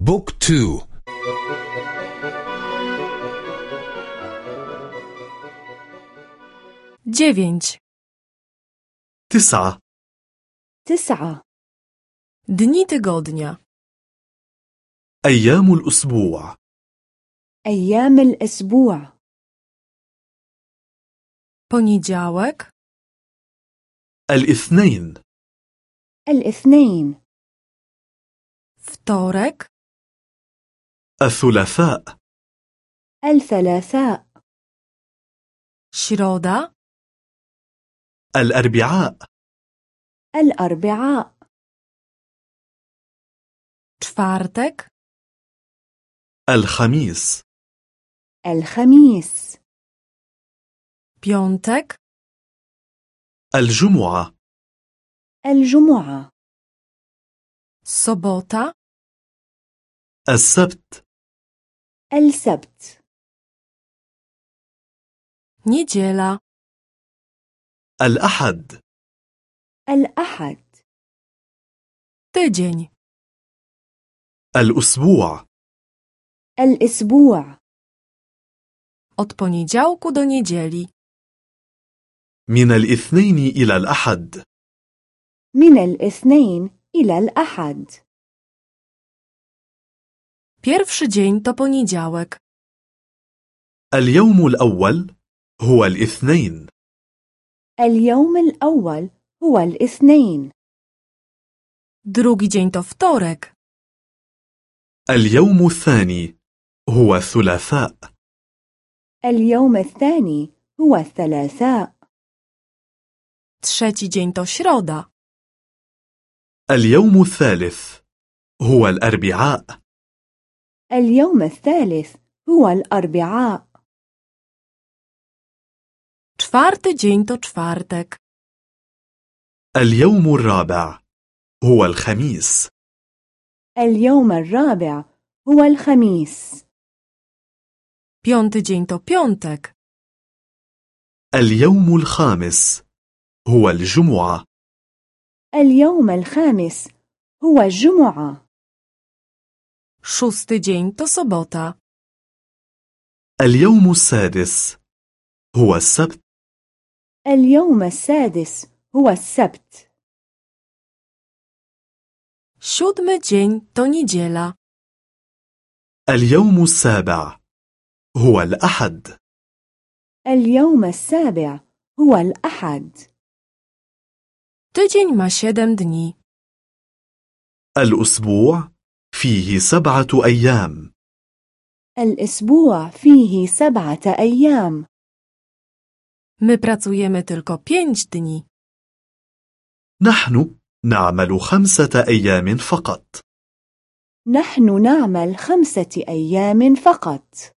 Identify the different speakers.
Speaker 1: بوك تو.
Speaker 2: Dziewięć,
Speaker 3: تسعة.
Speaker 4: تسعة
Speaker 2: dni tygodnia,
Speaker 3: أيام الأسبوع.
Speaker 4: أيام الأسبوع
Speaker 2: poniedziałek,
Speaker 3: الإثنين.
Speaker 4: الاثنين
Speaker 2: wtorek,
Speaker 3: الثلاثاء.
Speaker 4: الثلاثاء.
Speaker 2: środa,
Speaker 3: الأربعاء.
Speaker 4: الأربعاء.
Speaker 2: czwartek,
Speaker 3: الخميس.
Speaker 4: الخميس.
Speaker 2: piątek,
Speaker 3: الجمعة.
Speaker 4: الجمعة.
Speaker 2: sobota,
Speaker 3: السبت.
Speaker 4: السبت.
Speaker 2: niedziela,
Speaker 3: الأحد.
Speaker 4: الأحد.
Speaker 2: tydzień,
Speaker 3: الأسبوع.
Speaker 4: الأسبوع.
Speaker 2: Od poniedziałku do niedzieli,
Speaker 3: من الاثنين إلى الأحد.
Speaker 4: من الاثنين إلى الأحد.
Speaker 2: Pierwszy dzień to poniedziałek,
Speaker 3: اليوم الأول هو الاثنين.
Speaker 4: اليوم الأول هو الاثنين.
Speaker 2: Drugi dzień to wtorek,
Speaker 3: اليوم الثاني هو الثلاثاء
Speaker 4: اليوم الثاني هو الثلاثاء
Speaker 2: trzeci dzień to środa,
Speaker 3: اليوم الثالث هو الأربعاء.
Speaker 4: اليوم الثالث هو الأربعاء.
Speaker 2: Czwarty dzień to czwartek,
Speaker 3: اليوم الرابع هو الخميس.
Speaker 4: اليوم الرابع هو الخميس.
Speaker 2: Piąty dzień to piątek,
Speaker 3: اليوم الخامس هو الجمعة.
Speaker 4: اليوم الخامس هو الجمعة.
Speaker 2: Szósty dzień to sobota,
Speaker 3: اليوم السادس. هو السبت.
Speaker 4: اليوم السادس هو السبت.
Speaker 2: Siódmy dzień to niedziela,
Speaker 3: اليوم السابع. هو الأحد.
Speaker 4: اليوم السابع هو الأحد.
Speaker 2: Tydzień ma siedem dni.
Speaker 3: الأسبوع فيه سبعة أيام.
Speaker 4: الأسبوع فيه سبعة أيام.
Speaker 2: My pracujemy tylko pięć dni.
Speaker 3: نحن نعمل خمسة أيام فقط.
Speaker 4: نحن نعمل خمسة أيام فقط.